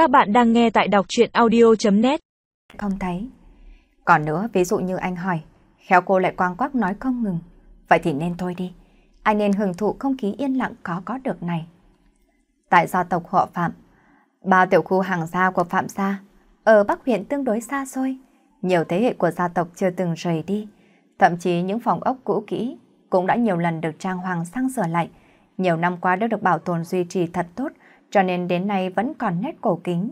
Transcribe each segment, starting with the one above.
Các bạn đang nghe tại đọc chuyện audio.net Không thấy. Còn nữa, ví dụ như anh hỏi, khéo cô lại quang quắc nói không ngừng. Vậy thì nên thôi đi. Anh nên hưởng thụ không khí yên lặng có có được này. Tại gia tộc họ Phạm, ba tiểu khu hàng gia của Phạm gia, ở Bắc huyện tương đối xa xôi, nhiều thế hệ của gia tộc chưa từng rời đi. Thậm chí những phòng ốc cũ kỹ cũng đã nhiều lần được trang hoàng sang sửa lại. Nhiều năm qua đã được bảo tồn duy trì thật tốt, cho nên đến nay vẫn còn nét cổ kính.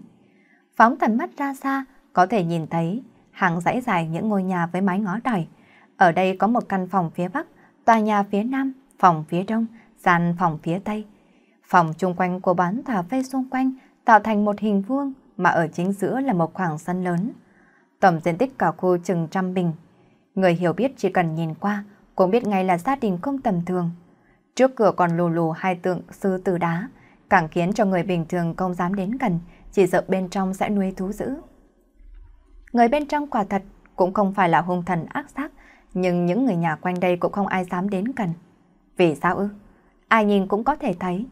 Phóng tầm mắt ra xa, có thể nhìn thấy hàng dãy dài những ngôi nhà với mái ngói đòi. Ở đây có một căn phòng phía Bắc, tòa nhà phía Nam, phòng phía Đông, gian phòng phía Tây. Phòng chung quanh của bán cà phê xung quanh tạo thành một hình vuông mà ở chính giữa là một khoảng sân lớn. Tổng diện tích cả khu chừng trăm bình. Người hiểu biết chỉ cần nhìn qua cũng biết ngay là gia đình không tầm thường. Trước cửa còn lù lù hai tượng sư tử đá, càng khiến cho người bình thường không dám đến gần, chỉ sợ bên trong sẽ nuôi thú dữ. Người bên trong quả thật cũng không phải là hung thần ác sát, nhưng những người nhà quanh đây cũng không ai dám đến gần. Vì sao ư? Ai nhìn cũng có thể thấy,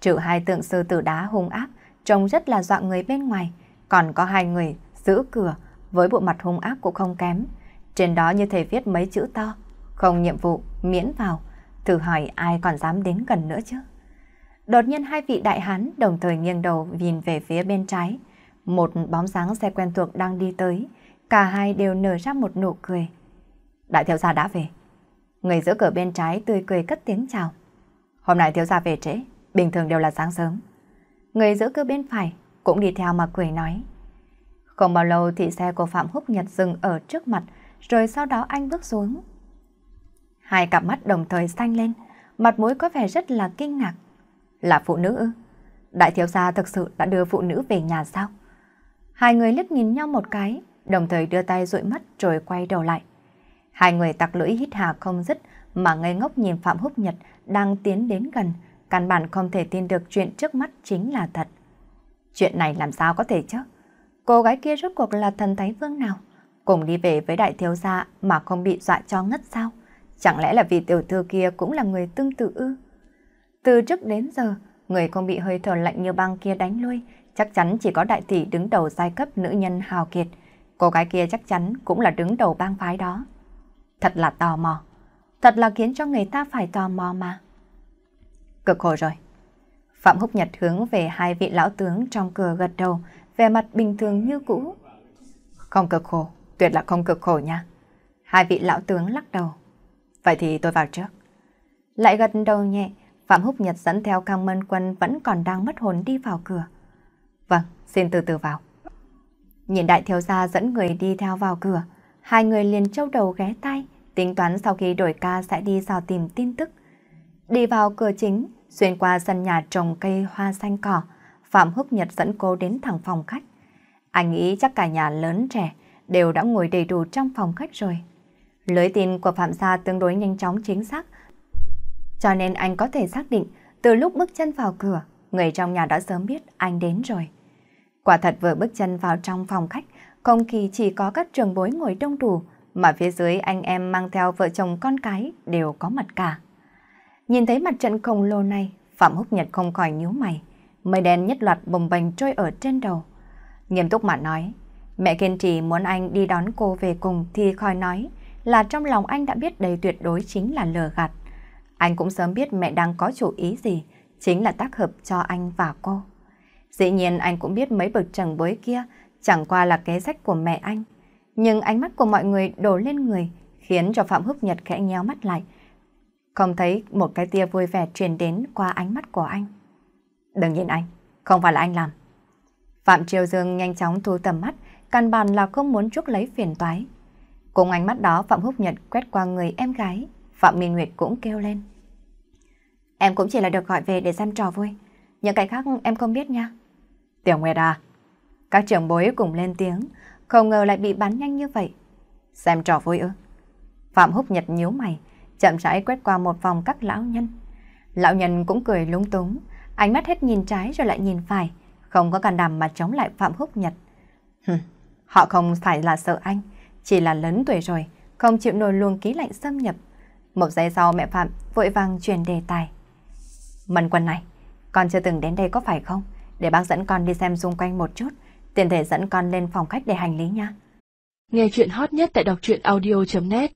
trừ hai tượng sư tử đá hung ác, trông rất là dọa người bên ngoài, còn có hai người giữ cửa với bộ mặt hung ác cũng không kém. Trên đó như thể viết mấy chữ to, không nhiệm vụ, miễn vào, thử hỏi ai còn dám đến gần nữa chứ. Đột nhiên hai vị đại hán đồng thời nghiêng đầu nhìn về phía bên trái. Một bóng dáng xe quen thuộc đang đi tới. Cả hai đều nở ra một nụ cười. Đại thiếu gia đã về. Người giữ cửa bên trái tươi cười cất tiếng chào. Hôm nay thiếu gia về trễ, bình thường đều là sáng sớm. Người giữ cửa bên phải cũng đi theo mà cười nói. Không bao lâu thì xe của Phạm Húc Nhật dừng ở trước mặt, rồi sau đó anh bước xuống. Hai cặp mắt đồng thời xanh lên, mặt mũi có vẻ rất là kinh ngạc. Là phụ nữ ư? Đại thiếu gia thực sự đã đưa phụ nữ về nhà sao? Hai người liếc nhìn nhau một cái, đồng thời đưa tay dụi mắt rồi quay đầu lại. Hai người tặc lưỡi hít hà không dứt mà ngây ngốc nhìn Phạm Húc Nhật đang tiến đến gần, căn bản không thể tin được chuyện trước mắt chính là thật. Chuyện này làm sao có thể chứ? Cô gái kia rốt cuộc là thần thái vương nào? Cùng đi về với đại thiếu gia mà không bị dọa cho ngất sao? Chẳng lẽ là vì tiểu thư kia cũng là người tương tự ư? Từ trước đến giờ, người không bị hơi thở lạnh như băng kia đánh lui, chắc chắn chỉ có đại tỷ đứng đầu giai cấp nữ nhân hào kiệt. Cô gái kia chắc chắn cũng là đứng đầu bang phái đó. Thật là tò mò. Thật là khiến cho người ta phải tò mò mà. Cực khổ rồi. Phạm Húc Nhật hướng về hai vị lão tướng trong cửa gật đầu, về mặt bình thường như cũ. Không cực khổ, tuyệt là không cực khổ nha. Hai vị lão tướng lắc đầu. Vậy thì tôi vào trước. Lại gật đầu nhẹ, Phạm Húc Nhật dẫn theo Cang Mân Quân vẫn còn đang mất hồn đi vào cửa. Vâng, xin từ từ vào. Nhìn đại thiếu gia dẫn người đi theo vào cửa, hai người liền trâu đầu ghé tay, tính toán sau khi đổi ca sẽ đi dò tìm tin tức. Đi vào cửa chính, xuyên qua sân nhà trồng cây hoa xanh cỏ, Phạm Húc Nhật dẫn cô đến thẳng phòng khách. Anh nghĩ chắc cả nhà lớn trẻ đều đã ngồi đầy đủ trong phòng khách rồi. Lưới tin của Phạm Gia tương đối nhanh chóng chính xác, cho nên anh có thể xác định từ lúc bước chân vào cửa, người trong nhà đã sớm biết anh đến rồi. Quả thật vừa bước chân vào trong phòng khách, không khí chỉ có các trường bối ngồi đông đủ, mà phía dưới anh em mang theo vợ chồng con cái đều có mặt cả. Nhìn thấy mặt trận khổng lồ này, Phạm Húc Nhật không khỏi nhíu mày, mây đen nhất loạt bồng bềnh trôi ở trên đầu. Nghiêm túc mà nói, mẹ kiên trì muốn anh đi đón cô về cùng thì khỏi nói là trong lòng anh đã biết đầy tuyệt đối chính là lừa gạt. Anh cũng sớm biết mẹ đang có chủ ý gì, chính là tác hợp cho anh và cô. Dĩ nhiên anh cũng biết mấy bậc trần bối kia chẳng qua là kế sách của mẹ anh. Nhưng ánh mắt của mọi người đổ lên người khiến cho Phạm Húc Nhật khẽ nhéo mắt lại. Không thấy một cái tia vui vẻ truyền đến qua ánh mắt của anh. Đừng nhìn anh, không phải là anh làm. Phạm Triều Dương nhanh chóng thu tầm mắt, căn bản là không muốn chuốc lấy phiền toái. Cùng ánh mắt đó Phạm Húc Nhật quét qua người em gái, Phạm Minh Nguyệt cũng kêu lên. Em cũng chỉ là được gọi về để xem trò vui. Những cái khác em không biết nha. Tiểu Nguyệt à? Các trưởng bối cùng lên tiếng, không ngờ lại bị bắn nhanh như vậy. Xem trò vui ư? Phạm Húc Nhật nhíu mày, chậm rãi quét qua một vòng các lão nhân. Lão nhân cũng cười lúng túng, ánh mắt hết nhìn trái rồi lại nhìn phải, không có can đảm mà chống lại Phạm Húc Nhật. Hừm, họ không phải là sợ anh, chỉ là lớn tuổi rồi, không chịu nổi luồng ký lạnh xâm nhập. Một giây sau mẹ Phạm vội vàng chuyển đề tài. Mân quân này, con chưa từng đến đây có phải không? để bác dẫn con đi xem xung quanh một chút, tiền thể dẫn con lên phòng khách để hành lý nha. Nghe chuyện hot nhất tại đọc truyện audio.net